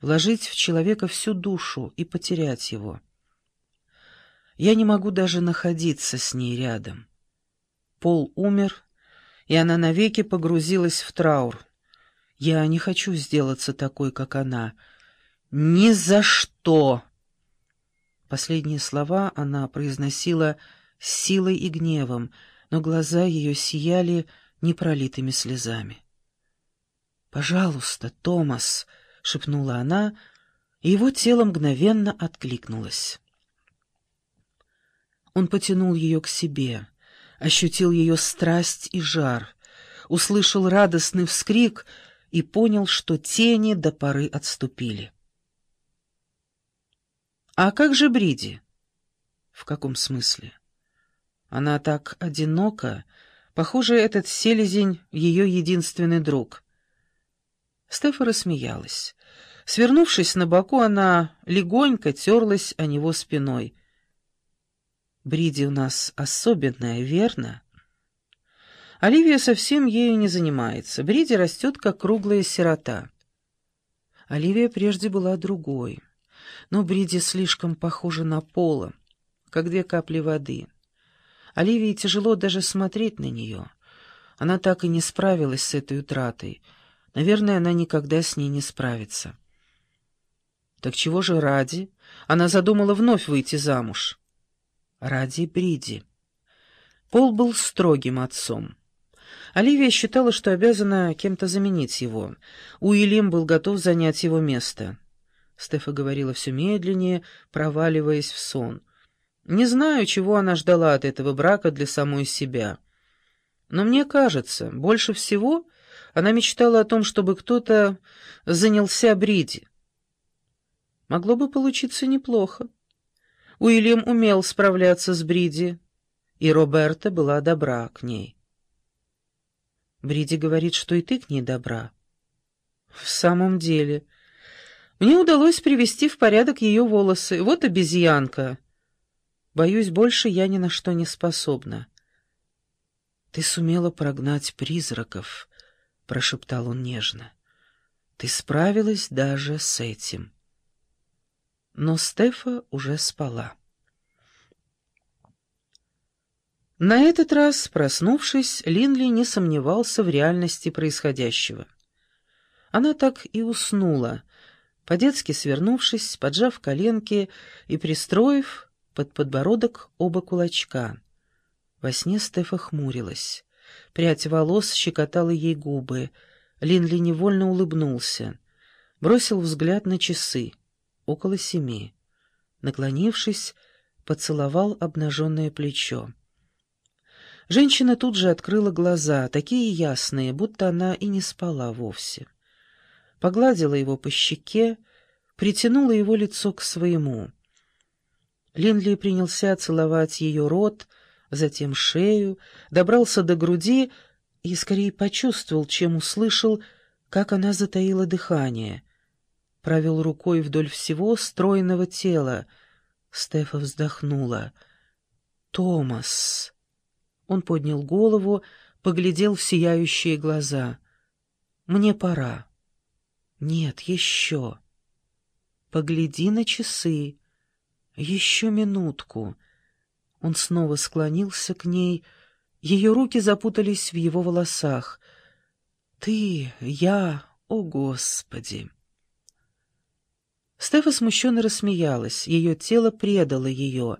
вложить в человека всю душу и потерять его. Я не могу даже находиться с ней рядом. Пол умер, и она навеки погрузилась в траур. Я не хочу сделаться такой, как она. Ни за что! Последние слова она произносила силой и гневом, но глаза ее сияли непролитыми слезами. «Пожалуйста, Томас!» — шепнула она, и его тело мгновенно откликнулось. Он потянул ее к себе, ощутил ее страсть и жар, услышал радостный вскрик и понял, что тени до поры отступили. «А как же Бриди?» «В каком смысле?» «Она так одинока. Похоже, этот селезень — ее единственный друг». Стефа рассмеялась. Свернувшись на боку, она легонько терлась о него спиной. «Бриди у нас особенная, верно?» Оливия совсем ею не занимается. Бриди растет, как круглая сирота. Оливия прежде была другой но Бриди слишком похожа на Пола, как две капли воды. Оливии тяжело даже смотреть на нее. Она так и не справилась с этой утратой. Наверное, она никогда с ней не справится. Так чего же ради? Она задумала вновь выйти замуж. Ради Бриди. Пол был строгим отцом. Оливия считала, что обязана кем-то заменить его. Уильям был готов занять его место. Стефа говорила все медленнее, проваливаясь в сон. Не знаю, чего она ждала от этого брака для самой себя. Но мне кажется, больше всего она мечтала о том, чтобы кто-то занялся Бриди. Могло бы получиться неплохо. Уильям умел справляться с Бриди, и Роберта была добра к ней. Бриди говорит, что и ты к ней добра. В самом деле... Мне удалось привести в порядок ее волосы. Вот обезьянка. Боюсь, больше я ни на что не способна. «Ты сумела прогнать призраков», — прошептал он нежно. «Ты справилась даже с этим». Но Стефа уже спала. На этот раз, проснувшись, Линли не сомневался в реальности происходящего. Она так и уснула, по-детски свернувшись, поджав коленки и пристроив под подбородок оба кулачка. Во сне Стефа хмурилась. Прядь волос щекотала ей губы. Линли невольно улыбнулся. Бросил взгляд на часы. Около семи. Наклонившись, поцеловал обнаженное плечо. Женщина тут же открыла глаза, такие ясные, будто она и не спала вовсе погладила его по щеке, притянула его лицо к своему. Линли принялся целовать ее рот, затем шею, добрался до груди и скорее почувствовал, чем услышал, как она затаила дыхание. Провел рукой вдоль всего стройного тела. Стефа вздохнула. «Томас!» Он поднял голову, поглядел в сияющие глаза. «Мне пора». Нет, еще. Погляди на часы. Еще минутку. Он снова склонился к ней. Ее руки запутались в его волосах. Ты, я, о Господи! Стефа смущенно рассмеялась. Ее тело предало ее.